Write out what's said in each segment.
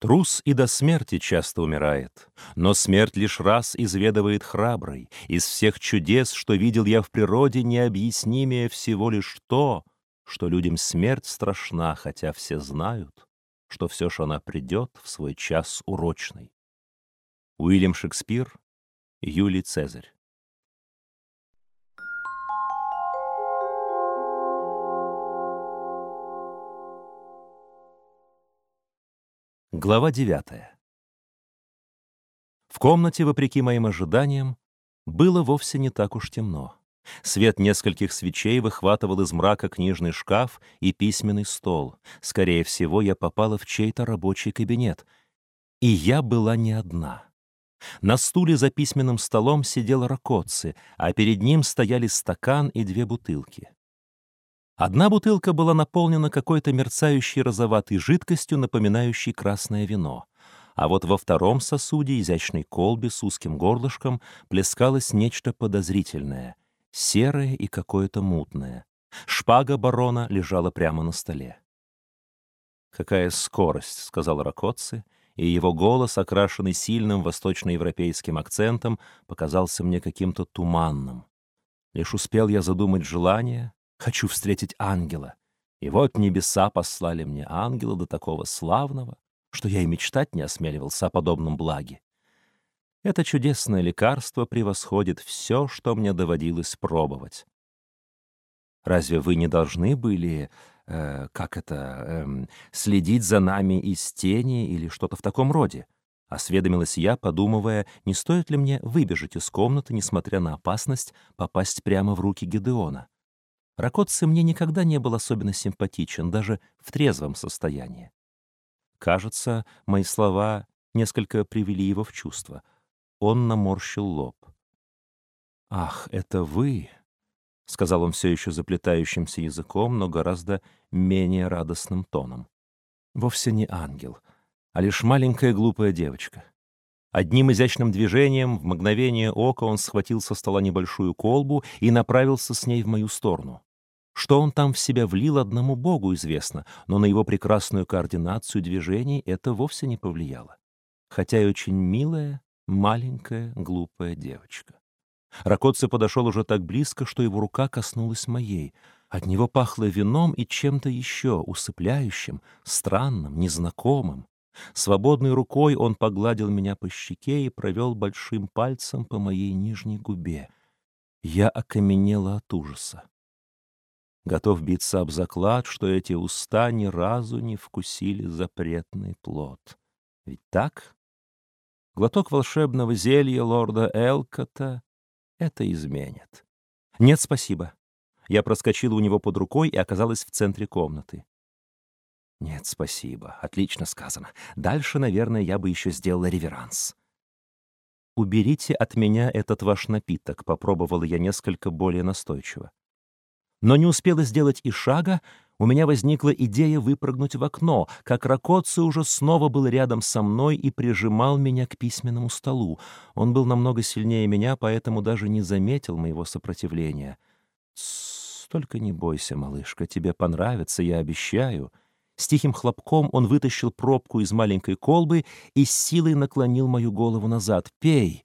Трус и до смерти часто умирает, но смерть лишь раз изведывает храбрый. Из всех чудес, что видел я в природе, необъяснимее всего лишь то, что людям смерть страшна, хотя все знают, что все ж она придет в свой час урочный. Уильям Шекспир, Юлий Цезарь Глава 9. В комнате, вопреки моим ожиданиям, было вовсе не так уж темно. Свет нескольких свечей выхватывал из мрака книжный шкаф и письменный стол. Скорее всего, я попала в чей-то рабочий кабинет. И я была не одна. На стуле за письменным столом сидел Ракоцци, а перед ним стояли стакан и две бутылки. Одна бутылка была наполнена какой-то мерцающей розоватой жидкостью, напоминающей красное вино. А вот во втором сосуде, изящной колбе с узким горлышком, плескалось нечто подозрительное, серое и какое-то мутное. Шпага барона лежала прямо на столе. «Какая скорость!» — сказал Ракоцци, и его голос, окрашенный сильным восточноевропейским акцентом, показался мне каким-то туманным. Лишь успел я задумать желание, Хочу встретить ангела. И вот небеса послали мне ангела до такого славного, что я и мечтать не осмеливался о подобном благе. Это чудесное лекарство превосходит все, что мне доводилось пробовать. Разве вы не должны были, э, как это, э, следить за нами из тени или что-то в таком роде? Осведомилась я, подумывая, не стоит ли мне выбежать из комнаты, несмотря на опасность попасть прямо в руки Гедеона. Ракоцци мне никогда не был особенно симпатичен, даже в трезвом состоянии. Кажется, мои слова несколько привели его в чувство. Он наморщил лоб. «Ах, это вы!» — сказал он все еще заплетающимся языком, но гораздо менее радостным тоном. «Вовсе не ангел, а лишь маленькая глупая девочка». Одним изящным движением в мгновение ока он схватил со стола небольшую колбу и направился с ней в мою сторону. Что он там в себя влил, одному Богу известно, но на его прекрасную координацию движений это вовсе не повлияло. Хотя и очень милая, маленькая, глупая девочка. Ракоцци подошел уже так близко, что его рука коснулась моей. От него пахло вином и чем-то еще, усыпляющим, странным, незнакомым. Свободной рукой он погладил меня по щеке и провел большим пальцем по моей нижней губе. Я окаменела от ужаса готов биться об заклад, что эти уста ни разу не вкусили запретный плод. Ведь так? Глоток волшебного зелья лорда Элкота это изменит. Нет, спасибо. Я проскочила у него под рукой и оказалась в центре комнаты. Нет, спасибо. Отлично сказано. Дальше, наверное, я бы еще сделала реверанс. «Уберите от меня этот ваш напиток», — попробовала я несколько более настойчиво. Но не успела сделать и шага, у меня возникла идея выпрыгнуть в окно, как Ракоци уже снова был рядом со мной и прижимал меня к письменному столу. Он был намного сильнее меня, поэтому даже не заметил моего сопротивления. «Только не бойся, малышка, тебе понравится, я обещаю». С тихим хлопком он вытащил пробку из маленькой колбы и с силой наклонил мою голову назад. «Пей!»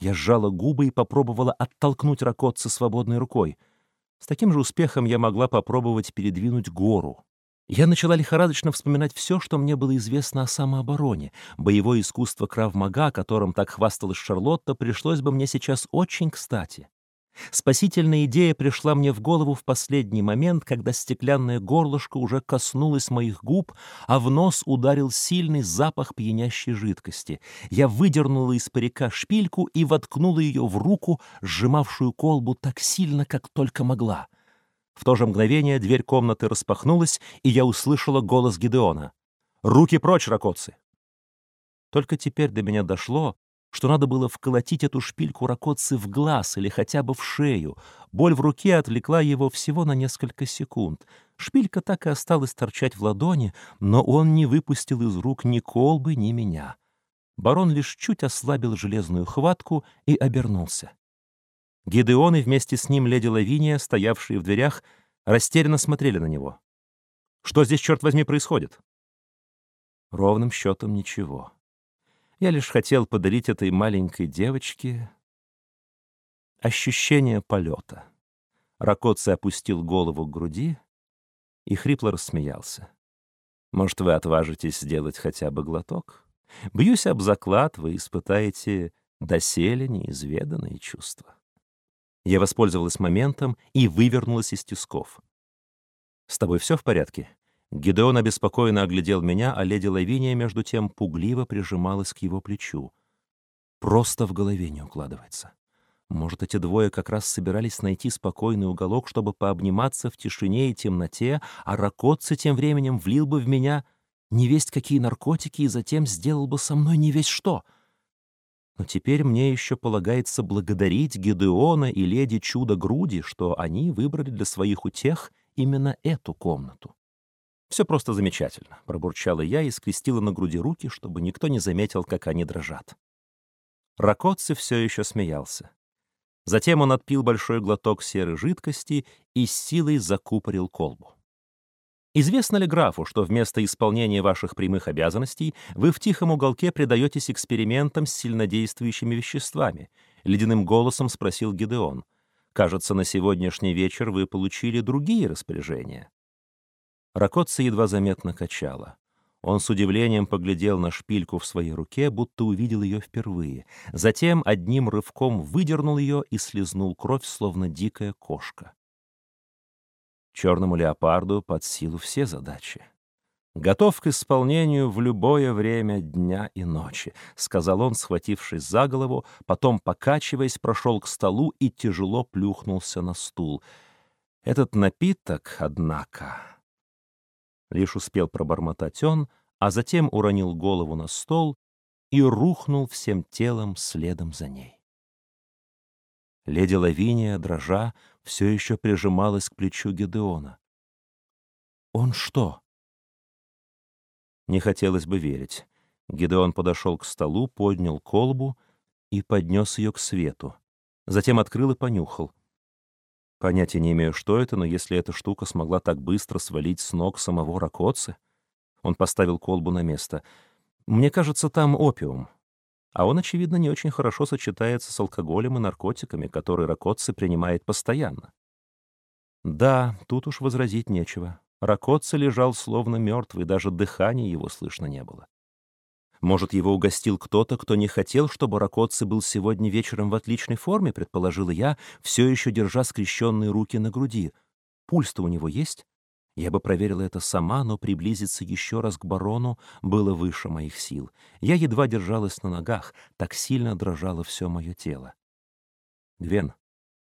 Я сжала губы и попробовала оттолкнуть Ракоци свободной рукой — с таким же успехом я могла попробовать передвинуть гору. Я начала лихорадочно вспоминать все, что мне было известно о самообороне. Боевое искусство кравмага, которым так хвасталась Шарлотта, пришлось бы мне сейчас очень кстати. Спасительная идея пришла мне в голову в последний момент, когда стеклянное горлышко уже коснулось моих губ, а в нос ударил сильный запах пьянящей жидкости. Я выдернула из парика шпильку и воткнула ее в руку, сжимавшую колбу так сильно, как только могла. В то же мгновение дверь комнаты распахнулась, и я услышала голос Гидеона. «Руки прочь, ракоцы!» Только теперь до меня дошло, что надо было вколотить эту шпильку ракоцы в глаз или хотя бы в шею. Боль в руке отвлекла его всего на несколько секунд. Шпилька так и осталась торчать в ладони, но он не выпустил из рук ни колбы, ни меня. Барон лишь чуть ослабил железную хватку и обернулся. Гидеон и вместе с ним леди Лавиния, стоявшие в дверях, растерянно смотрели на него. «Что здесь, черт возьми, происходит?» Ровным счетом ничего. Я лишь хотел подарить этой маленькой девочке ощущение полета. Ракоци опустил голову к груди и хрипло рассмеялся. «Может, вы отважитесь сделать хотя бы глоток? Бьюсь об заклад, вы испытаете доселе неизведанные чувства». Я воспользовалась моментом и вывернулась из тисков. «С тобой все в порядке?» Гидеон обеспокоенно оглядел меня, а леди Лавиния, между тем, пугливо прижималась к его плечу. Просто в голове не укладывается. Может, эти двое как раз собирались найти спокойный уголок, чтобы пообниматься в тишине и темноте, а Ракотце тем временем влил бы в меня невесть какие наркотики и затем сделал бы со мной невесть что. Но теперь мне еще полагается благодарить Гидеона и леди Чудо-Груди, что они выбрали для своих утех именно эту комнату. «Все просто замечательно», — пробурчала я и скрестила на груди руки, чтобы никто не заметил, как они дрожат. Ракоци все еще смеялся. Затем он отпил большой глоток серой жидкости и с силой закупорил колбу. Известно ли графу, что вместо исполнения ваших прямых обязанностей вы в тихом уголке предаетесь экспериментам с сильнодействующими веществами? Ледяным голосом спросил Гидеон. Кажется, на сегодняшний вечер вы получили другие распоряжения. Ракотца едва заметно качала. Он с удивлением поглядел на шпильку в своей руке, будто увидел ее впервые. Затем одним рывком выдернул ее и слезнул кровь, словно дикая кошка. Черному леопарду под силу все задачи. «Готов к исполнению в любое время дня и ночи», — сказал он, схватившись за голову, потом, покачиваясь, прошел к столу и тяжело плюхнулся на стул. Этот напиток, однако... Лишь успел пробормотать он, а затем уронил голову на стол и рухнул всем телом следом за ней. Леди Лавиния, дрожа, все еще прижималась к плечу Гедеона. «Он что?» Не хотелось бы верить. Гедеон подошел к столу, поднял колбу и поднес ее к свету. Затем открыл и понюхал — Понятия не имею, что это, но если эта штука смогла так быстро свалить с ног самого Ракоцы... Он поставил колбу на место. Мне кажется, там опиум. А он, очевидно, не очень хорошо сочетается с алкоголем и наркотиками, которые Ракоци принимает постоянно. Да, тут уж возразить нечего. Ракоци лежал словно мертвый, даже дыхания его слышно не было. Может, его угостил кто-то, кто не хотел, чтобы Ракоци был сегодня вечером в отличной форме, предположила я, все еще держа скрещенные руки на груди. Пульс-то у него есть? Я бы проверила это сама, но приблизиться еще раз к барону было выше моих сил. Я едва держалась на ногах, так сильно дрожало все мое тело. «Гвен,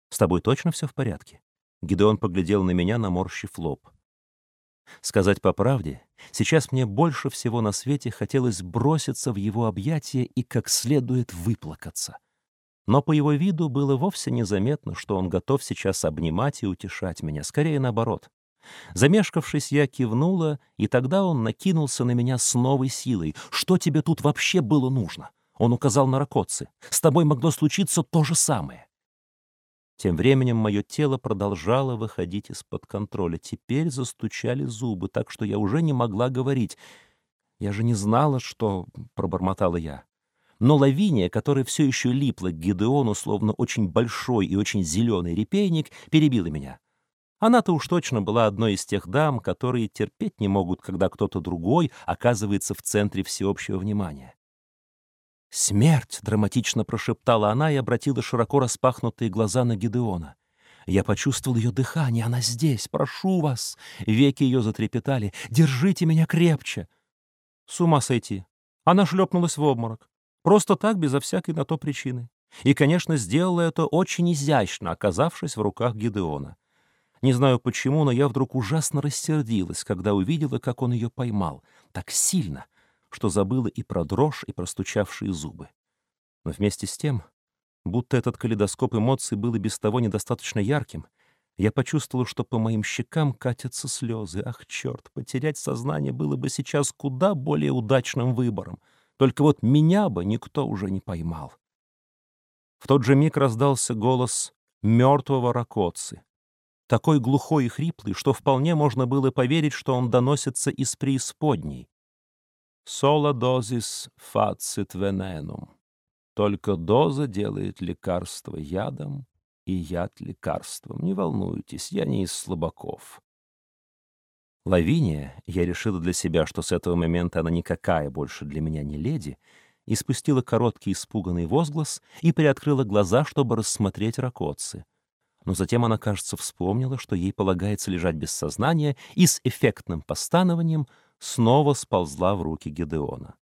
с тобой точно все в порядке?» Гидеон поглядел на меня, наморщив лоб. Сказать по правде, сейчас мне больше всего на свете хотелось броситься в его объятия и как следует выплакаться. Но по его виду было вовсе незаметно, что он готов сейчас обнимать и утешать меня, скорее наоборот. Замешкавшись, я кивнула, и тогда он накинулся на меня с новой силой. «Что тебе тут вообще было нужно?» Он указал на Ракоци. «С тобой могло случиться то же самое». Тем временем мое тело продолжало выходить из-под контроля. Теперь застучали зубы, так что я уже не могла говорить. «Я же не знала, что...» — пробормотала я. Но Лавиния, которая все еще липла к Гидеону, словно очень большой и очень зеленый репейник, перебила меня. Она-то уж точно была одной из тех дам, которые терпеть не могут, когда кто-то другой оказывается в центре всеобщего внимания. «Смерть!» — драматично прошептала она и обратила широко распахнутые глаза на Гидеона. Я почувствовал ее дыхание. Она здесь. Прошу вас. Веки ее затрепетали. Держите меня крепче. С ума сойти. Она шлепнулась в обморок. Просто так, безо всякой на то причины. И, конечно, сделала это очень изящно, оказавшись в руках Гидеона. Не знаю почему, но я вдруг ужасно рассердилась, когда увидела, как он ее поймал. Так сильно, что забыла и про дрожь, и про стучавшие зубы. Но вместе с тем, будто этот калейдоскоп эмоций был и без того недостаточно ярким, я почувствовала, что по моим щекам катятся слезы. Ах, черт, потерять сознание было бы сейчас куда более удачным выбором. Только вот меня бы никто уже не поймал. В тот же миг раздался голос мертвого Ракоци. Такой глухой и хриплый, что вполне можно было поверить, что он доносится из преисподней. «Сола дозис фацит вененум». Только доза делает лекарство ядом, и яд лекарством. Не волнуйтесь, я не из слабаков. Лавиния, я решила для себя, что с этого момента она никакая больше для меня не леди, и спустила короткий испуганный возглас и приоткрыла глаза, чтобы рассмотреть ракоцы. Но затем она, кажется, вспомнила, что ей полагается лежать без сознания, и с эффектным постанованием снова сползла в руки Гедеона.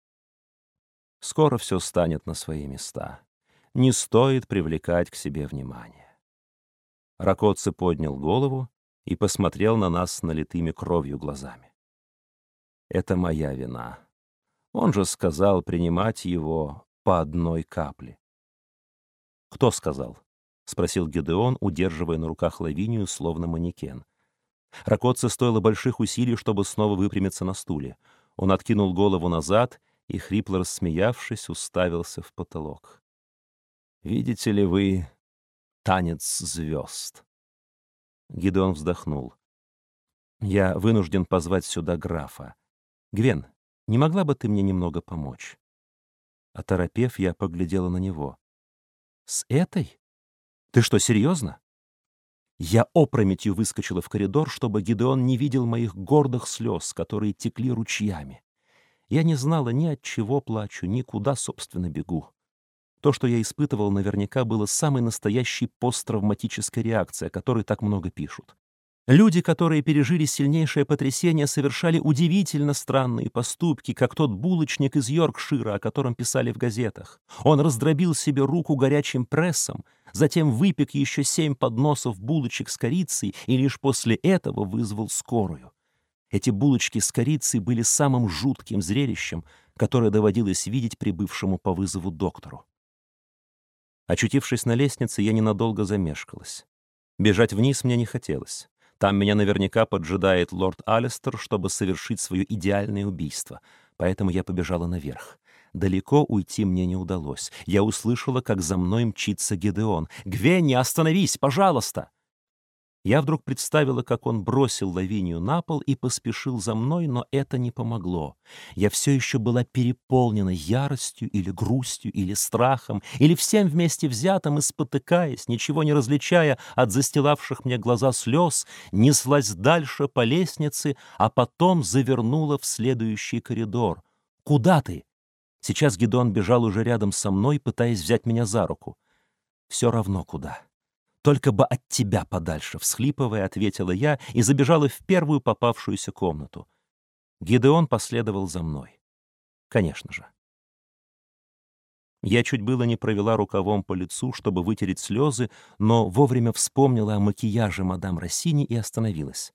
Скоро все станет на свои места. Не стоит привлекать к себе внимание. Ракоци поднял голову и посмотрел на нас налитыми кровью глазами. «Это моя вина. Он же сказал принимать его по одной капле». «Кто сказал?» — спросил Гедеон, удерживая на руках Лавинию, словно манекен. Ракоци стоило больших усилий, чтобы снова выпрямиться на стуле. Он откинул голову назад и, хрипло рассмеявшись, уставился в потолок. «Видите ли вы танец звезд?» Гидеон вздохнул. «Я вынужден позвать сюда графа. Гвен, не могла бы ты мне немного помочь?» Оторопев, я поглядела на него. «С этой? Ты что, серьезно?» Я опрометью выскочила в коридор, чтобы Гидеон не видел моих гордых слез, которые текли ручьями. Я не знала ни от чего плачу, ни куда, собственно, бегу. То, что я испытывал, наверняка было самой настоящей посттравматической реакцией, о которой так много пишут. Люди, которые пережили сильнейшее потрясение, совершали удивительно странные поступки, как тот булочник из Йоркшира, о котором писали в газетах. Он раздробил себе руку горячим прессом, затем выпек еще семь подносов булочек с корицей и лишь после этого вызвал скорую. Эти булочки с корицей были самым жутким зрелищем, которое доводилось видеть прибывшему по вызову доктору. Очутившись на лестнице, я ненадолго замешкалась. Бежать вниз мне не хотелось. Там меня наверняка поджидает лорд Алистер, чтобы совершить свое идеальное убийство, поэтому я побежала наверх. Далеко уйти мне не удалось. Я услышала, как за мной мчится Гедеон. «Гвенни, остановись, пожалуйста!» Я вдруг представила, как он бросил Лавинию на пол и поспешил за мной, но это не помогло. Я все еще была переполнена яростью или грустью или страхом, или всем вместе взятым и спотыкаясь, ничего не различая от застилавших мне глаза слез, неслась дальше по лестнице, а потом завернула в следующий коридор. «Куда ты?» Сейчас Гедон бежал уже рядом со мной, пытаясь взять меня за руку. «Все равно куда». «Только бы от тебя подальше», — всхлипывая, ответила я и забежала в первую попавшуюся комнату. Гидеон последовал за мной. Конечно же. Я чуть было не провела рукавом по лицу, чтобы вытереть слезы, но вовремя вспомнила о макияже мадам Рассини и остановилась.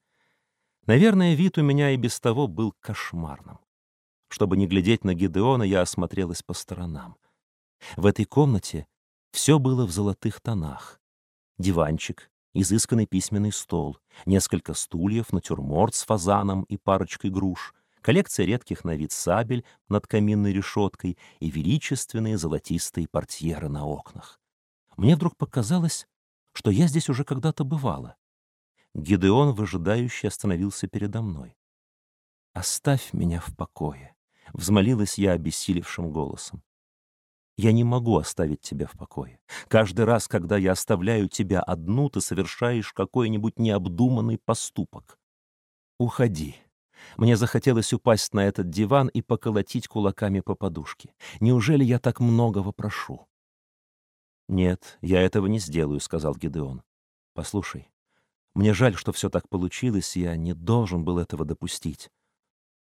Наверное, вид у меня и без того был кошмарным. Чтобы не глядеть на Гидеона, я осмотрелась по сторонам. В этой комнате все было в золотых тонах диванчик, изысканный письменный стол, несколько стульев, натюрморт с фазаном и парочкой груш, коллекция редких на вид сабель над каминной решеткой и величественные золотистые портьеры на окнах. Мне вдруг показалось, что я здесь уже когда-то бывала. Гидеон, выжидающий, остановился передо мной. «Оставь меня в покое», — взмолилась я обессилевшим голосом. Я не могу оставить тебя в покое. Каждый раз, когда я оставляю тебя одну, ты совершаешь какой-нибудь необдуманный поступок. Уходи. Мне захотелось упасть на этот диван и поколотить кулаками по подушке. Неужели я так многого прошу? «Нет, я этого не сделаю», — сказал Гидеон. «Послушай, мне жаль, что все так получилось, я не должен был этого допустить.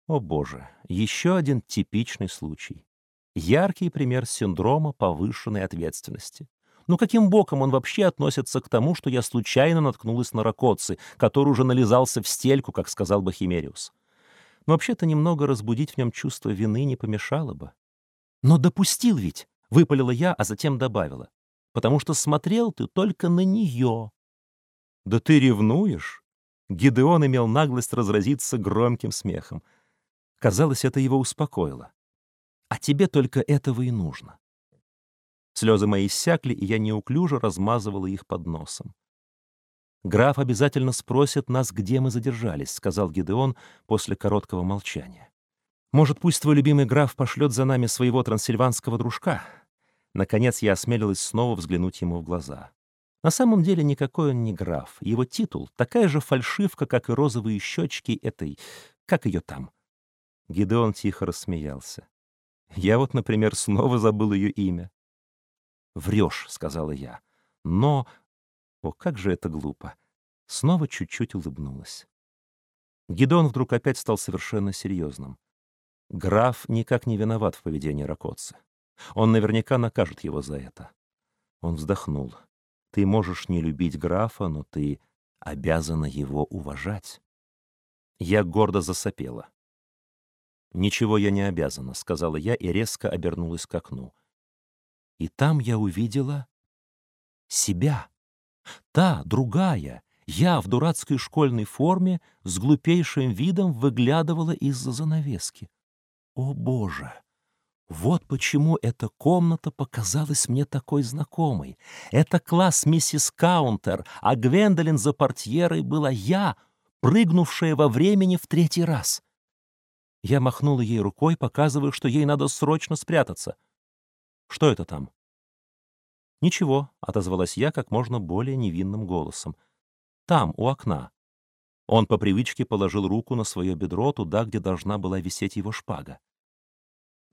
О, Боже, еще один типичный случай. Яркий пример синдрома повышенной ответственности. Ну каким боком он вообще относится к тому, что я случайно наткнулась на ракоцы, который уже нализался в стельку, как сказал бы Химериус? Но вообще-то немного разбудить в нем чувство вины не помешало бы. «Но допустил ведь!» — выпалила я, а затем добавила. «Потому что смотрел ты только на нее». «Да ты ревнуешь?» Гидеон имел наглость разразиться громким смехом. Казалось, это его успокоило а тебе только этого и нужно. Слезы мои иссякли, и я неуклюже размазывала их под носом. «Граф обязательно спросит нас, где мы задержались», — сказал Гидеон после короткого молчания. Может, пусть твой любимый граф пошлет за нами своего трансильванского дружка? Наконец я осмелилась снова взглянуть ему в глаза. На самом деле никакой он не граф. Его титул — такая же фальшивка, как и розовые щечки этой... Как ее там? Гидеон тихо рассмеялся. Я вот, например, снова забыл ее имя. «Врешь», — сказала я. «Но...» О, как же это глупо. Снова чуть-чуть улыбнулась. Гидеон вдруг опять стал совершенно серьезным. Граф никак не виноват в поведении Ракоцы. Он наверняка накажет его за это. Он вздохнул. Ты можешь не любить графа, но ты обязана его уважать. Я гордо засопела. «Ничего я не обязана», — сказала я и резко обернулась к окну. И там я увидела себя. Та, другая, я в дурацкой школьной форме с глупейшим видом выглядывала из-за занавески. О, Боже! Вот почему эта комната показалась мне такой знакомой. Это класс миссис Каунтер, а Гвендолин за портьерой была я, прыгнувшая во времени в третий раз. Я махнула ей рукой, показывая, что ей надо срочно спрятаться. «Что это там?» «Ничего», — отозвалась я как можно более невинным голосом. «Там, у окна». Он по привычке положил руку на свое бедро туда, где должна была висеть его шпага.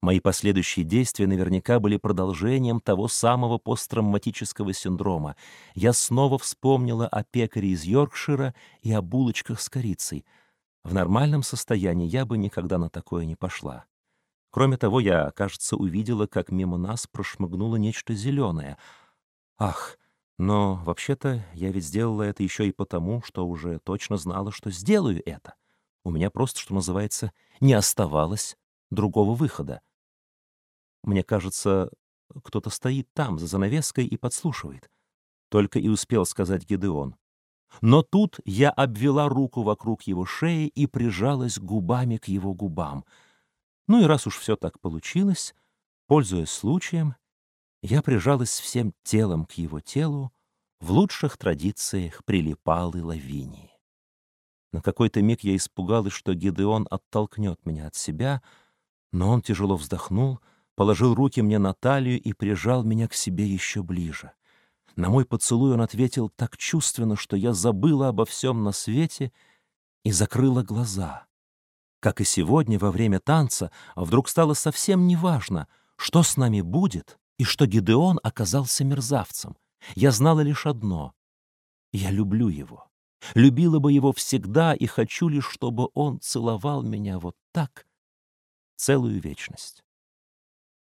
Мои последующие действия наверняка были продолжением того самого посттравматического синдрома. Я снова вспомнила о пекаре из Йоркшира и о булочках с корицей. В нормальном состоянии я бы никогда на такое не пошла. Кроме того, я, кажется, увидела, как мимо нас прошмыгнуло нечто зеленое. Ах, но вообще-то я ведь сделала это еще и потому, что уже точно знала, что сделаю это. У меня просто, что называется, не оставалось другого выхода. Мне кажется, кто-то стоит там, за занавеской, и подслушивает. Только и успел сказать Гедеон. Но тут я обвела руку вокруг его шеи и прижалась губами к его губам. Ну и раз уж все так получилось, пользуясь случаем, я прижалась всем телом к его телу, в лучших традициях прилипалой лавинии. На какой-то миг я испугалась, что Гедеон оттолкнет меня от себя, но он тяжело вздохнул — положил руки мне на талию и прижал меня к себе еще ближе. На мой поцелуй он ответил так чувственно, что я забыла обо всем на свете и закрыла глаза. Как и сегодня во время танца, вдруг стало совсем неважно, что с нами будет и что Гидеон оказался мерзавцем. Я знала лишь одно — я люблю его. Любила бы его всегда и хочу лишь, чтобы он целовал меня вот так целую вечность.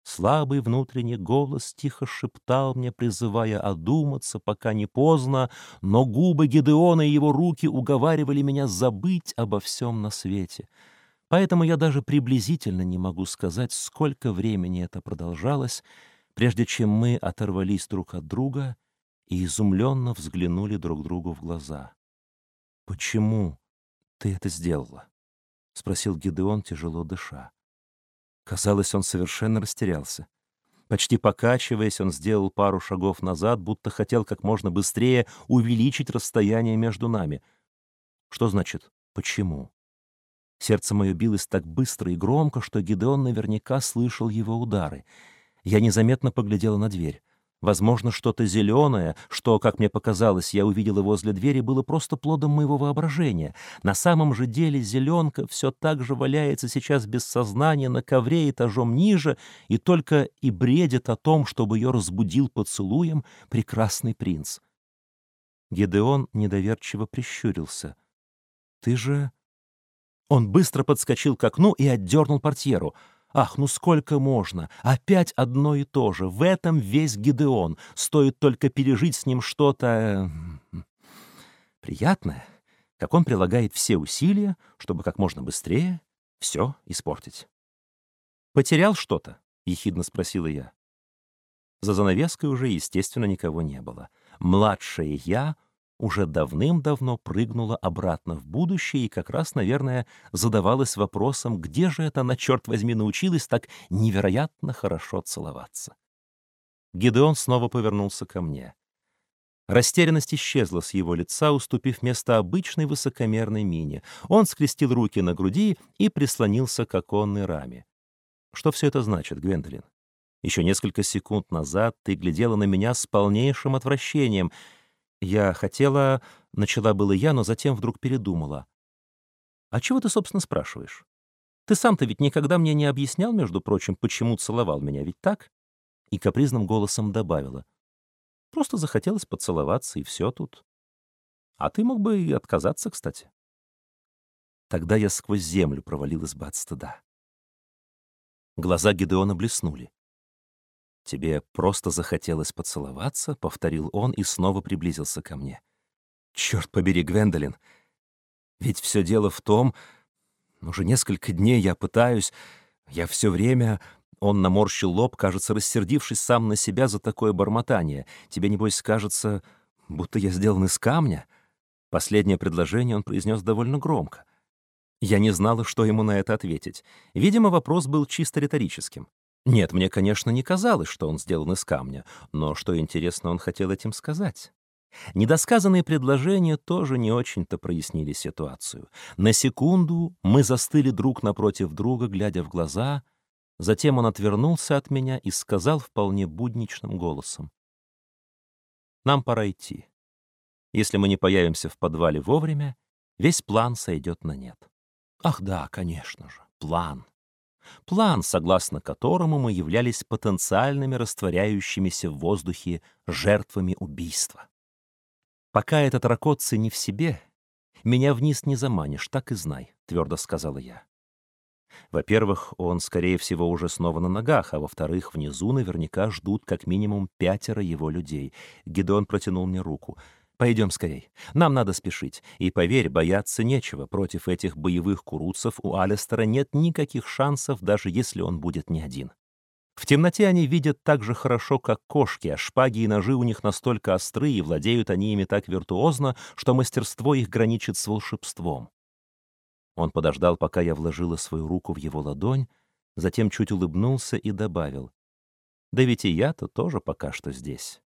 Слабый внутренний голос тихо шептал мне, призывая одуматься, пока не поздно, но губы Гедеона и его руки уговаривали меня забыть обо всем на свете. Поэтому я даже приблизительно не могу сказать, сколько времени это продолжалось, прежде чем мы оторвались друг от друга и изумленно взглянули друг другу в глаза. «Почему ты это сделала?» — спросил Гедеон, тяжело дыша. Казалось, он совершенно растерялся. Почти покачиваясь, он сделал пару шагов назад, будто хотел как можно быстрее увеличить расстояние между нами. Что значит «почему»? Сердце мое билось так быстро и громко, что Гидеон наверняка слышал его удары. Я незаметно поглядела на дверь. Возможно, что-то зеленое, что, как мне показалось, я увидела возле двери, было просто плодом моего воображения. На самом же деле зеленка все так же валяется сейчас без сознания на ковре этажом ниже и только и бредит о том, чтобы ее разбудил поцелуем прекрасный принц. Гедеон недоверчиво прищурился. «Ты же...» Он быстро подскочил к окну и отдернул портьеру — Ах, ну сколько можно? Опять одно и то же. В этом весь Гидеон. Стоит только пережить с ним что-то... Э, приятное, как он прилагает все усилия, чтобы как можно быстрее все испортить. «Потерял что-то?» — ехидно спросила я. За занавеской уже, естественно, никого не было. Младшая я уже давным-давно прыгнула обратно в будущее и как раз, наверное, задавалась вопросом, где же это она, черт возьми, научилась так невероятно хорошо целоваться. Гидеон снова повернулся ко мне. Растерянность исчезла с его лица, уступив место обычной высокомерной мине. Он скрестил руки на груди и прислонился к оконной раме. «Что все это значит, Гвендолин? Еще несколько секунд назад ты глядела на меня с полнейшим отвращением. Я хотела... Начала было я, но затем вдруг передумала. А чего ты, собственно, спрашиваешь? Ты сам-то ведь никогда мне не объяснял, между прочим, почему целовал меня, ведь так?» И капризным голосом добавила. Просто захотелось поцеловаться, и все тут. А ты мог бы и отказаться, кстати. Тогда я сквозь землю провалилась бы от стыда. Глаза Гидеона блеснули. «Тебе просто захотелось поцеловаться?» — повторил он и снова приблизился ко мне. «Черт побери, Гвендолин! Ведь все дело в том... Уже несколько дней я пытаюсь... Я все время... Он наморщил лоб, кажется, рассердившись сам на себя за такое бормотание. «Тебе, небось, кажется, будто я сделан из камня?» Последнее предложение он произнес довольно громко. Я не знала, что ему на это ответить. Видимо, вопрос был чисто риторическим. Нет, мне, конечно, не казалось, что он сделан из камня, но что интересно он хотел этим сказать. Недосказанные предложения тоже не очень-то прояснили ситуацию. На секунду мы застыли друг напротив друга, глядя в глаза — Затем он отвернулся от меня и сказал вполне будничным голосом. «Нам пора идти. Если мы не появимся в подвале вовремя, весь план сойдет на нет». Ах да, конечно же, план. План, согласно которому мы являлись потенциальными растворяющимися в воздухе жертвами убийства. «Пока этот ракотцы не в себе, меня вниз не заманишь, так и знай», — твердо сказала я. Во-первых, он, скорее всего, уже снова на ногах, а во-вторых, внизу наверняка ждут как минимум пятеро его людей. Гидеон протянул мне руку. «Пойдем скорей. Нам надо спешить. И поверь, бояться нечего. Против этих боевых куруцев у Алистера нет никаких шансов, даже если он будет не один. В темноте они видят так же хорошо, как кошки, а шпаги и ножи у них настолько остры, и владеют они ими так виртуозно, что мастерство их граничит с волшебством. Он подождал, пока я вложила свою руку в его ладонь, затем чуть улыбнулся и добавил. «Да ведь и я-то тоже пока что здесь».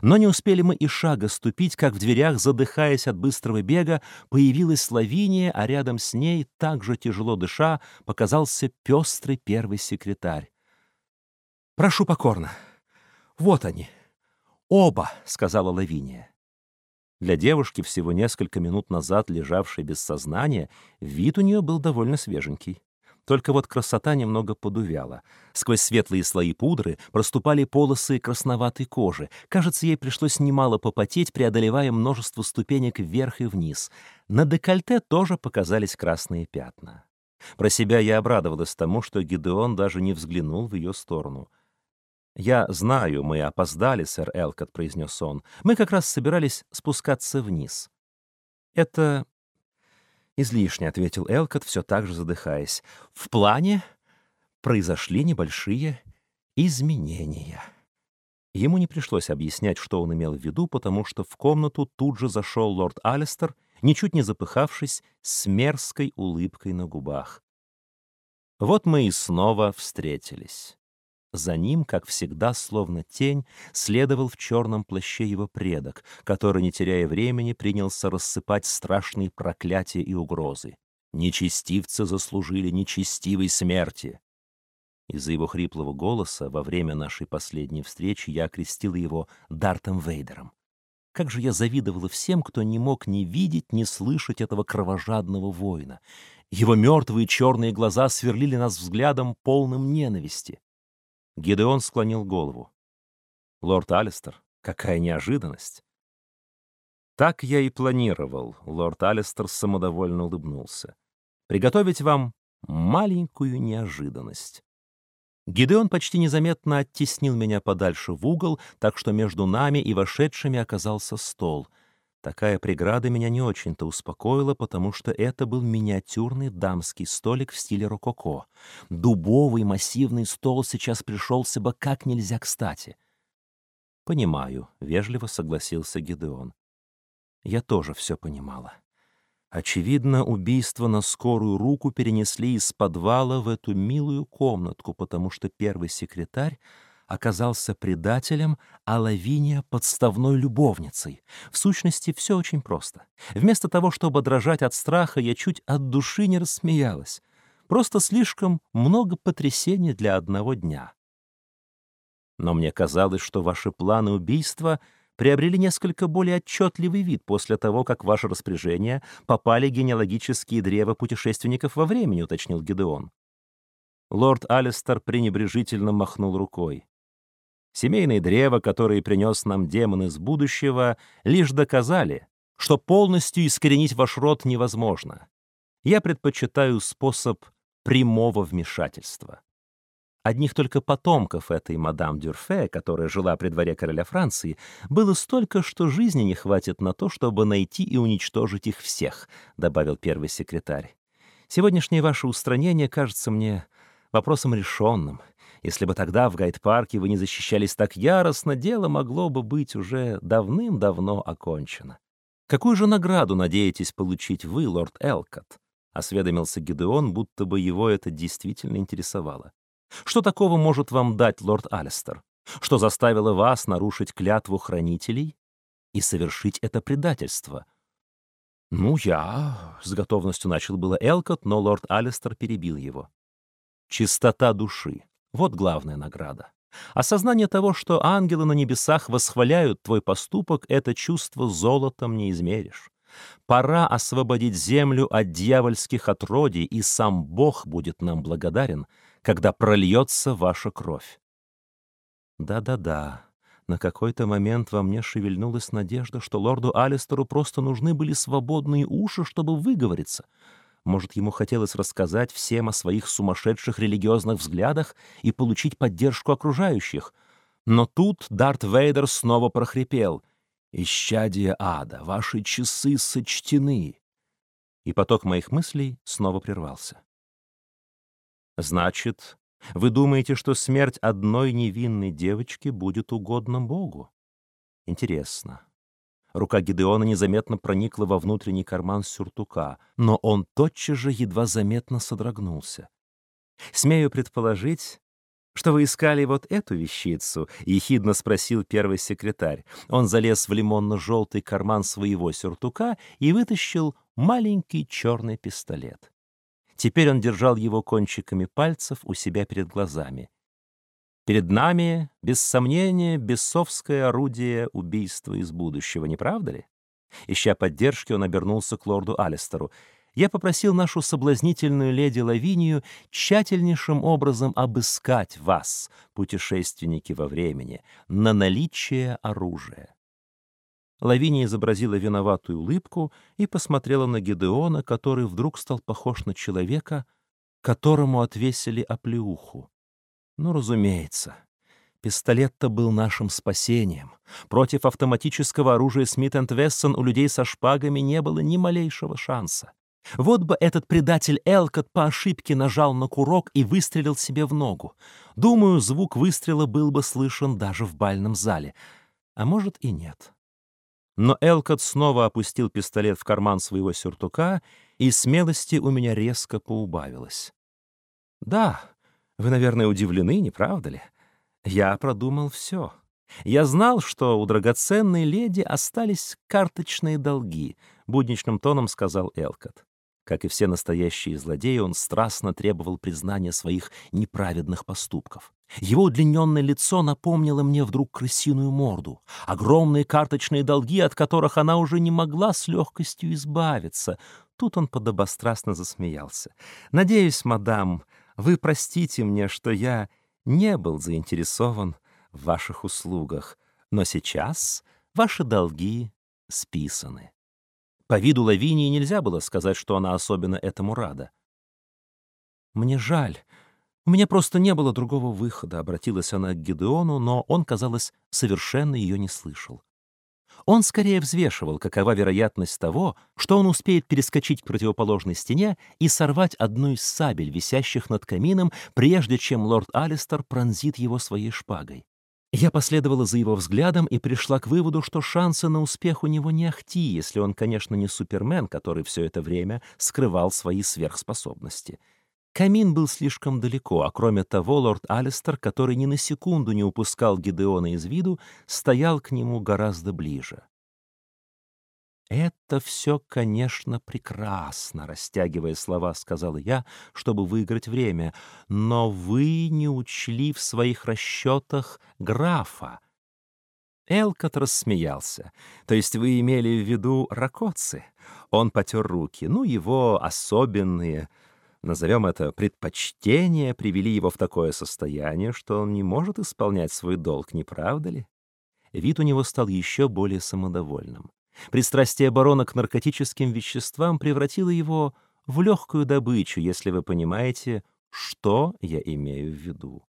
Но не успели мы и шага ступить, как в дверях, задыхаясь от быстрого бега, появилась Лавиния, а рядом с ней, также тяжело дыша, показался пестрый первый секретарь. «Прошу покорно. Вот они. Оба», — сказала Лавиния. Для девушки, всего несколько минут назад лежавшей без сознания, вид у нее был довольно свеженький. Только вот красота немного подувяла. Сквозь светлые слои пудры проступали полосы красноватой кожи. Кажется, ей пришлось немало попотеть, преодолевая множество ступенек вверх и вниз. На декольте тоже показались красные пятна. Про себя я обрадовалась тому, что Гидеон даже не взглянул в ее сторону — «Я знаю, мы опоздали, сэр Элкот», — произнес он. «Мы как раз собирались спускаться вниз». «Это излишне», — ответил Элкот, все так же задыхаясь. «В плане произошли небольшие изменения». Ему не пришлось объяснять, что он имел в виду, потому что в комнату тут же зашел лорд Алистер, ничуть не запыхавшись, с мерзкой улыбкой на губах. Вот мы и снова встретились. За ним, как всегда, словно тень, следовал в черном плаще его предок, который, не теряя времени, принялся рассыпать страшные проклятия и угрозы. Нечестивцы заслужили нечестивой смерти. Из-за его хриплого голоса во время нашей последней встречи я окрестил его Дартом Вейдером. Как же я завидовала всем, кто не мог ни видеть, ни слышать этого кровожадного воина. Его мертвые черные глаза сверлили нас взглядом, полным ненависти. Гидеон склонил голову. «Лорд Алистер, какая неожиданность!» «Так я и планировал», — лорд Алистер самодовольно улыбнулся. «Приготовить вам маленькую неожиданность». Гидеон почти незаметно оттеснил меня подальше в угол, так что между нами и вошедшими оказался стол — Такая преграда меня не очень-то успокоила, потому что это был миниатюрный дамский столик в стиле рококо. Дубовый массивный стол сейчас пришелся бы как нельзя кстати. «Понимаю», — вежливо согласился Гидеон. Я тоже все понимала. Очевидно, убийство на скорую руку перенесли из подвала в эту милую комнатку, потому что первый секретарь оказался предателем, а Лавиния — подставной любовницей. В сущности, все очень просто. Вместо того, чтобы дрожать от страха, я чуть от души не рассмеялась. Просто слишком много потрясений для одного дня. Но мне казалось, что ваши планы убийства приобрели несколько более отчетливый вид после того, как в ваше распоряжение попали генеалогические древа путешественников во времени, уточнил Гедеон. Лорд Алистер пренебрежительно махнул рукой. Семейные древа, которые принес нам демон из будущего, лишь доказали, что полностью искоренить ваш род невозможно. Я предпочитаю способ прямого вмешательства. Одних только потомков этой мадам Дюрфе, которая жила при дворе короля Франции, было столько, что жизни не хватит на то, чтобы найти и уничтожить их всех, добавил первый секретарь. Сегодняшнее ваше устранение кажется мне вопросом решенным. Если бы тогда в гайд-парке вы не защищались так яростно, дело могло бы быть уже давным-давно окончено. Какую же награду надеетесь получить вы, лорд Элкот? — осведомился Гидеон, будто бы его это действительно интересовало. «Что такого может вам дать лорд Алистер? Что заставило вас нарушить клятву хранителей и совершить это предательство?» «Ну, я...» — с готовностью начал было Элкот, но лорд Алистер перебил его. «Чистота души. Вот главная награда. Осознание того, что ангелы на небесах восхваляют твой поступок, это чувство золотом не измеришь. Пора освободить землю от дьявольских отродий, и сам Бог будет нам благодарен, когда прольется ваша кровь. Да-да-да, на какой-то момент во мне шевельнулась надежда, что лорду Алистеру просто нужны были свободные уши, чтобы выговориться — может, ему хотелось рассказать всем о своих сумасшедших религиозных взглядах и получить поддержку окружающих. Но тут Дарт Вейдер снова прохрипел. «Исчадие ада, ваши часы сочтены!» И поток моих мыслей снова прервался. «Значит, вы думаете, что смерть одной невинной девочки будет угодна Богу? Интересно. Рука Гидеона незаметно проникла во внутренний карман сюртука, но он тотчас же едва заметно содрогнулся. «Смею предположить, что вы искали вот эту вещицу?» — ехидно спросил первый секретарь. Он залез в лимонно-желтый карман своего сюртука и вытащил маленький черный пистолет. Теперь он держал его кончиками пальцев у себя перед глазами. Перед нами, без сомнения, бесовское орудие убийства из будущего, не правда ли? Ища поддержки, он обернулся к лорду Алистеру. Я попросил нашу соблазнительную леди Лавинию тщательнейшим образом обыскать вас, путешественники во времени, на наличие оружия. Лавиния изобразила виноватую улыбку и посмотрела на Гедеона, который вдруг стал похож на человека, которому отвесили оплеуху. Ну, разумеется. Пистолет-то был нашим спасением. Против автоматического оружия Смит энд Вессон у людей со шпагами не было ни малейшего шанса. Вот бы этот предатель Элкот по ошибке нажал на курок и выстрелил себе в ногу. Думаю, звук выстрела был бы слышен даже в бальном зале. А может и нет. Но Элкот снова опустил пистолет в карман своего сюртука, и смелости у меня резко поубавилось. Да, вы, наверное, удивлены, не правда ли? Я продумал все. Я знал, что у драгоценной леди остались карточные долги, будничным тоном сказал Элкот. Как и все настоящие злодеи, он страстно требовал признания своих неправедных поступков. Его удлиненное лицо напомнило мне вдруг крысиную морду, огромные карточные долги, от которых она уже не могла с легкостью избавиться. Тут он подобострастно засмеялся. «Надеюсь, мадам, вы простите мне, что я не был заинтересован в ваших услугах, но сейчас ваши долги списаны. По виду Лавинии нельзя было сказать, что она особенно этому рада. «Мне жаль. У меня просто не было другого выхода», — обратилась она к Гедеону, но он, казалось, совершенно ее не слышал. Он скорее взвешивал, какова вероятность того, что он успеет перескочить к противоположной стене и сорвать одну из сабель, висящих над камином, прежде чем лорд Алистер пронзит его своей шпагой. Я последовала за его взглядом и пришла к выводу, что шансы на успех у него не ахти, если он, конечно, не супермен, который все это время скрывал свои сверхспособности. Камин был слишком далеко, а кроме того, лорд Алистер, который ни на секунду не упускал Гидеона из виду, стоял к нему гораздо ближе. «Это все, конечно, прекрасно», — растягивая слова, сказала я, чтобы выиграть время, «но вы не учли в своих расчетах графа». Элкот рассмеялся. «То есть вы имели в виду ракоцы?» Он потер руки. «Ну, его особенные...» назовем это предпочтения, привели его в такое состояние, что он не может исполнять свой долг, не правда ли? Вид у него стал еще более самодовольным. Пристрастие барона к наркотическим веществам превратило его в легкую добычу, если вы понимаете, что я имею в виду.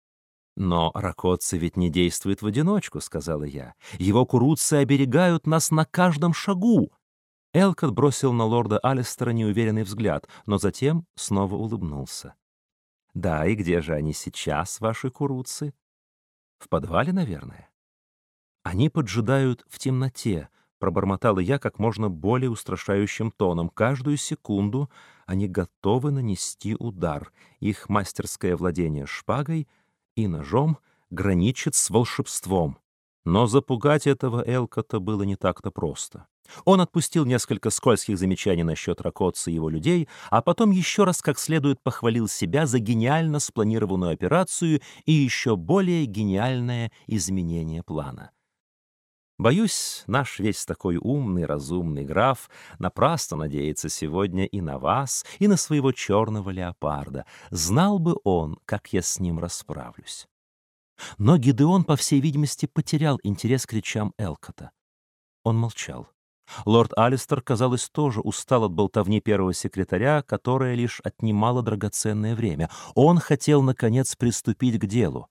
«Но Ракоцци ведь не действует в одиночку», — сказала я. «Его куруцы оберегают нас на каждом шагу. Элкот бросил на лорда Алистера неуверенный взгляд, но затем снова улыбнулся. «Да, и где же они сейчас, ваши куруцы?» «В подвале, наверное». «Они поджидают в темноте», — пробормотала я как можно более устрашающим тоном. «Каждую секунду они готовы нанести удар. Их мастерское владение шпагой и ножом граничит с волшебством». Но запугать этого Элкота было не так-то просто. Он отпустил несколько скользких замечаний насчет Ракотца и его людей, а потом еще раз как следует похвалил себя за гениально спланированную операцию и еще более гениальное изменение плана. Боюсь, наш весь такой умный, разумный граф напрасно надеется сегодня и на вас, и на своего черного леопарда. Знал бы он, как я с ним расправлюсь. Но Гидеон, по всей видимости, потерял интерес к речам Элкота. Он молчал. Лорд Алистер, казалось, тоже устал от болтовни первого секретаря, которая лишь отнимала драгоценное время. Он хотел, наконец, приступить к делу.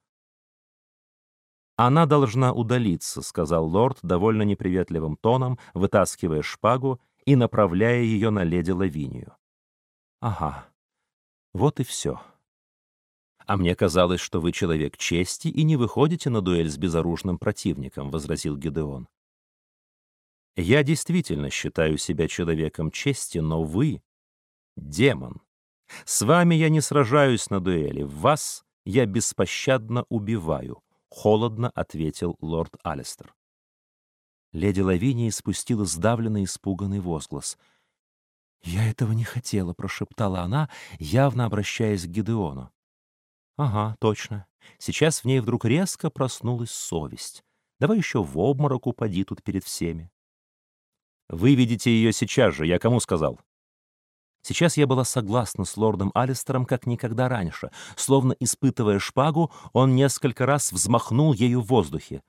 «Она должна удалиться», — сказал лорд довольно неприветливым тоном, вытаскивая шпагу и направляя ее на леди Лавинию. «Ага, вот и все». «А мне казалось, что вы человек чести и не выходите на дуэль с безоружным противником», — возразил Гедеон. Я действительно считаю себя человеком чести, но вы — демон. С вами я не сражаюсь на дуэли, вас я беспощадно убиваю, — холодно ответил лорд Алистер. Леди Лавиния спустила сдавленный испуганный возглас. «Я этого не хотела», — прошептала она, явно обращаясь к Гидеону. «Ага, точно. Сейчас в ней вдруг резко проснулась совесть. Давай еще в обморок упади тут перед всеми». Выведите ее сейчас же, я кому сказал?» Сейчас я была согласна с лордом Алистером как никогда раньше. Словно испытывая шпагу, он несколько раз взмахнул ею в воздухе.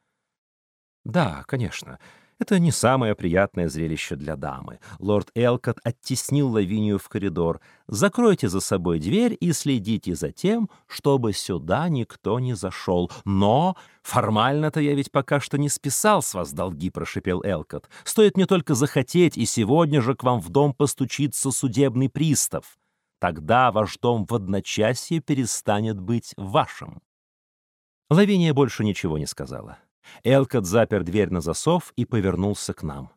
«Да, конечно. Это не самое приятное зрелище для дамы. Лорд Элкот оттеснил Лавинию в коридор. Закройте за собой дверь и следите за тем, чтобы сюда никто не зашел. Но формально-то я ведь пока что не списал с вас долги, прошипел Элкот. Стоит мне только захотеть, и сегодня же к вам в дом постучится судебный пристав. Тогда ваш дом в одночасье перестанет быть вашим. Лавиния больше ничего не сказала. Элкот запер дверь на засов и повернулся к нам.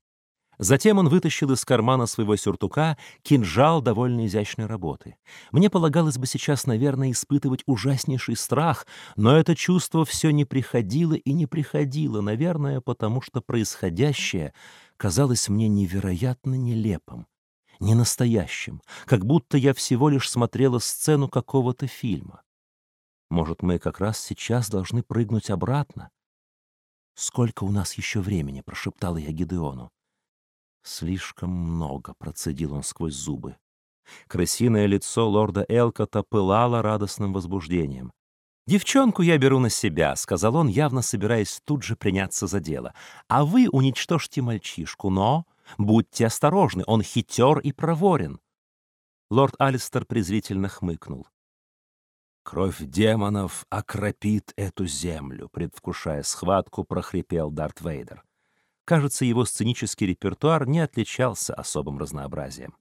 Затем он вытащил из кармана своего сюртука кинжал довольно изящной работы. Мне полагалось бы сейчас, наверное, испытывать ужаснейший страх, но это чувство все не приходило и не приходило, наверное, потому что происходящее казалось мне невероятно нелепым, ненастоящим, как будто я всего лишь смотрела сцену какого-то фильма. Может, мы как раз сейчас должны прыгнуть обратно, «Сколько у нас еще времени?» — прошептала я Гидеону. «Слишком много», — процедил он сквозь зубы. Крысиное лицо лорда Элкота пылало радостным возбуждением. «Девчонку я беру на себя», — сказал он, явно собираясь тут же приняться за дело. «А вы уничтожьте мальчишку, но будьте осторожны, он хитер и проворен». Лорд Алистер презрительно хмыкнул. Кровь демонов окропит эту землю, предвкушая схватку, прохрипел Дарт Вейдер. Кажется, его сценический репертуар не отличался особым разнообразием.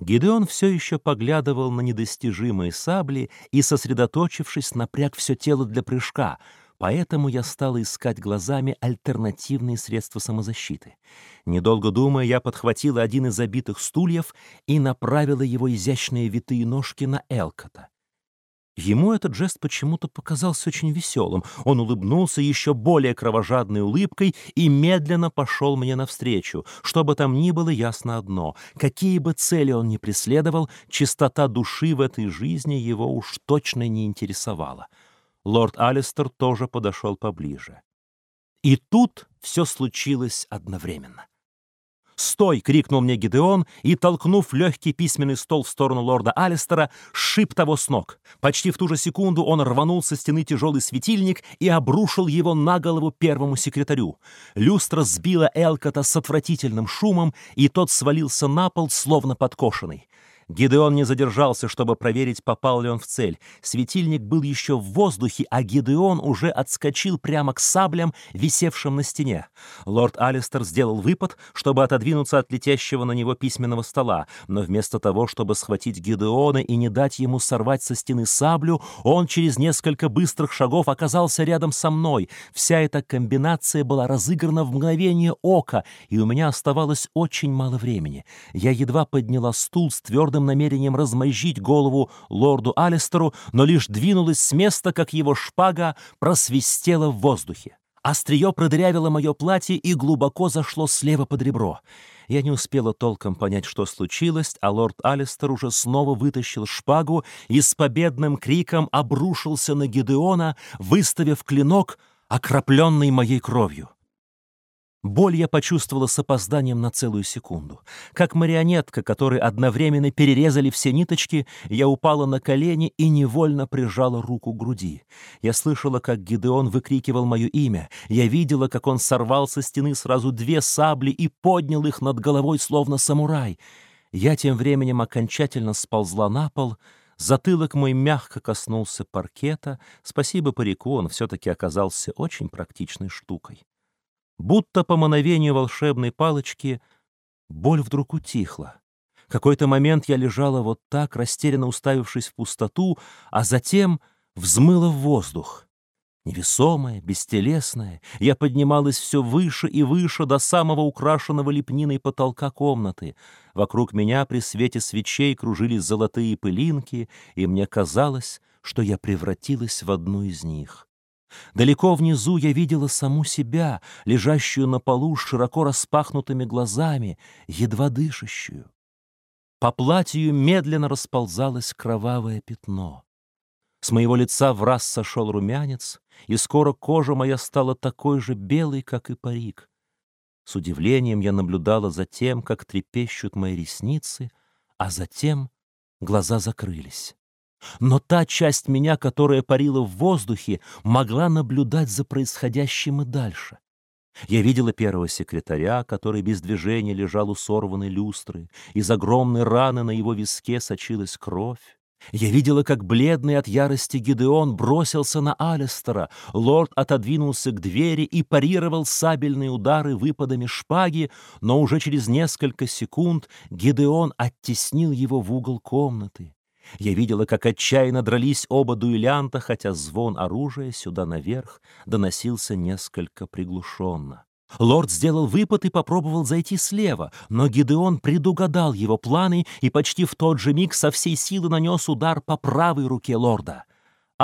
Гидеон все еще поглядывал на недостижимые сабли и, сосредоточившись, напряг все тело для прыжка, поэтому я стала искать глазами альтернативные средства самозащиты. Недолго думая, я подхватила один из забитых стульев и направила его изящные витые ножки на Элкота. Ему этот жест почему-то показался очень веселым. Он улыбнулся еще более кровожадной улыбкой и медленно пошел мне навстречу. Что бы там ни было, ясно одно. Какие бы цели он ни преследовал, чистота души в этой жизни его уж точно не интересовала. Лорд Алистер тоже подошел поближе. И тут все случилось одновременно. «Стой!» — крикнул мне Гидеон и, толкнув легкий письменный стол в сторону лорда Алистера, шип того с ног. Почти в ту же секунду он рванул со стены тяжелый светильник и обрушил его на голову первому секретарю. Люстра сбила Элкота с отвратительным шумом, и тот свалился на пол, словно подкошенный. Гидеон не задержался, чтобы проверить, попал ли он в цель. Светильник был еще в воздухе, а Гидеон уже отскочил прямо к саблям, висевшим на стене. Лорд Алистер сделал выпад, чтобы отодвинуться от летящего на него письменного стола, но вместо того, чтобы схватить Гидеона и не дать ему сорвать со стены саблю, он через несколько быстрых шагов оказался рядом со мной. Вся эта комбинация была разыграна в мгновение ока, и у меня оставалось очень мало времени. Я едва подняла стул с твердым твердым намерением размозжить голову лорду Алистеру, но лишь двинулась с места, как его шпага просвистела в воздухе. Острие продырявило мое платье и глубоко зашло слева под ребро. Я не успела толком понять, что случилось, а лорд Алистер уже снова вытащил шпагу и с победным криком обрушился на Гедеона, выставив клинок, окропленный моей кровью. Боль я почувствовала с опозданием на целую секунду. Как марионетка, которой одновременно перерезали все ниточки, я упала на колени и невольно прижала руку к груди. Я слышала, как Гидеон выкрикивал мое имя. Я видела, как он сорвал со стены сразу две сабли и поднял их над головой, словно самурай. Я тем временем окончательно сползла на пол, Затылок мой мягко коснулся паркета. Спасибо парику, он все-таки оказался очень практичной штукой. Будто по мановению волшебной палочки боль вдруг утихла. Какой-то момент я лежала вот так, растерянно уставившись в пустоту, а затем взмыла в воздух. Невесомая, бестелесная, я поднималась все выше и выше до самого украшенного лепниной потолка комнаты. Вокруг меня при свете свечей кружились золотые пылинки, и мне казалось, что я превратилась в одну из них. Далеко внизу я видела саму себя, лежащую на полу с широко распахнутыми глазами, едва дышащую. По платью медленно расползалось кровавое пятно. С моего лица в раз сошел румянец, и скоро кожа моя стала такой же белой, как и парик. С удивлением я наблюдала за тем, как трепещут мои ресницы, а затем глаза закрылись. Но та часть меня, которая парила в воздухе, могла наблюдать за происходящим и дальше. Я видела первого секретаря, который без движения лежал у сорванной люстры. Из огромной раны на его виске сочилась кровь. Я видела, как бледный от ярости Гидеон бросился на Алистера. Лорд отодвинулся к двери и парировал сабельные удары выпадами шпаги, но уже через несколько секунд Гидеон оттеснил его в угол комнаты. Я видела, как отчаянно дрались оба дуэлянта, хотя звон оружия сюда наверх доносился несколько приглушенно. Лорд сделал выпад и попробовал зайти слева, но Гидеон предугадал его планы и почти в тот же миг со всей силы нанес удар по правой руке лорда.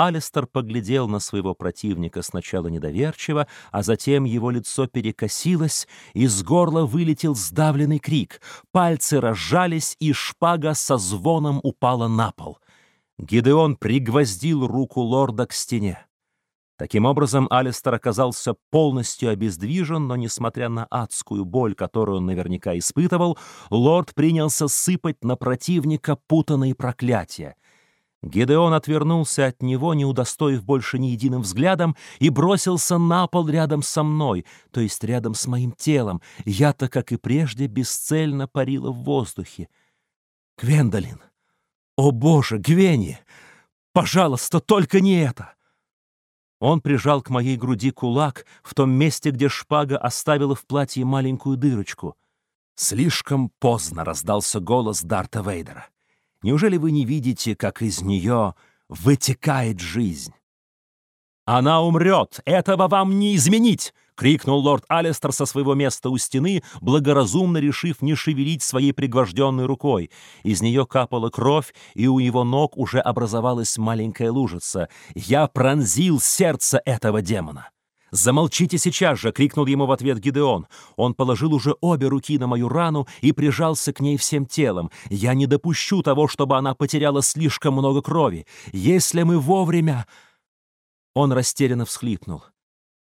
Алистер поглядел на своего противника сначала недоверчиво, а затем его лицо перекосилось, из горла вылетел сдавленный крик. Пальцы разжались, и шпага со звоном упала на пол. Гидеон пригвоздил руку лорда к стене. Таким образом, Алистер оказался полностью обездвижен, но, несмотря на адскую боль, которую он наверняка испытывал, лорд принялся сыпать на противника путанные проклятия. Гидеон отвернулся от него, не удостоив больше ни единым взглядом, и бросился на пол рядом со мной, то есть рядом с моим телом. Я-то, как и прежде, бесцельно парила в воздухе. «Гвендолин! О, Боже, Гвенни! Пожалуйста, только не это!» Он прижал к моей груди кулак в том месте, где шпага оставила в платье маленькую дырочку. Слишком поздно раздался голос Дарта Вейдера. Неужели вы не видите, как из нее вытекает жизнь? «Она умрет! Этого вам не изменить!» — крикнул лорд Алистер со своего места у стены, благоразумно решив не шевелить своей пригвожденной рукой. Из нее капала кровь, и у его ног уже образовалась маленькая лужица. «Я пронзил сердце этого демона!» «Замолчите сейчас же!» — крикнул ему в ответ Гидеон. Он положил уже обе руки на мою рану и прижался к ней всем телом. «Я не допущу того, чтобы она потеряла слишком много крови. Если мы вовремя...» Он растерянно всхлипнул.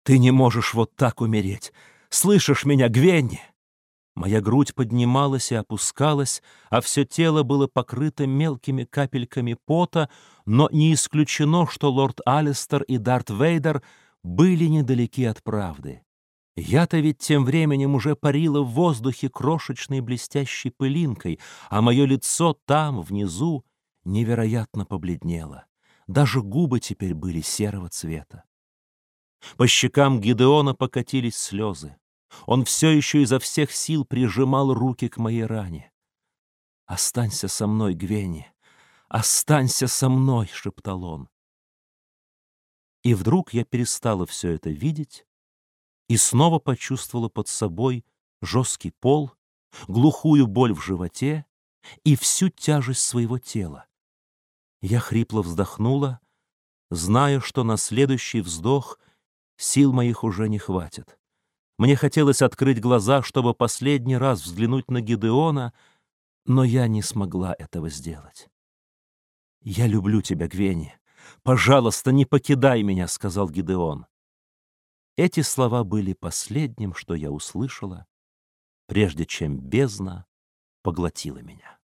«Ты не можешь вот так умереть! Слышишь меня, Гвенни?» Моя грудь поднималась и опускалась, а все тело было покрыто мелкими капельками пота, но не исключено, что лорд Алистер и Дарт Вейдер были недалеки от правды. Я-то ведь тем временем уже парила в воздухе крошечной блестящей пылинкой, а мое лицо там, внизу, невероятно побледнело. Даже губы теперь были серого цвета. По щекам Гидеона покатились слезы. Он все еще изо всех сил прижимал руки к моей ране. «Останься со мной, Гвенни! Останься со мной!» — шептал он. И вдруг я перестала все это видеть и снова почувствовала под собой жесткий пол, глухую боль в животе и всю тяжесть своего тела. Я хрипло вздохнула, зная, что на следующий вздох сил моих уже не хватит. Мне хотелось открыть глаза, чтобы последний раз взглянуть на Гидеона, но я не смогла этого сделать. «Я люблю тебя, Гвени. Пожалуйста, не покидай меня», — сказал Гидеон. Эти слова были последним, что я услышала, прежде чем бездна поглотила меня.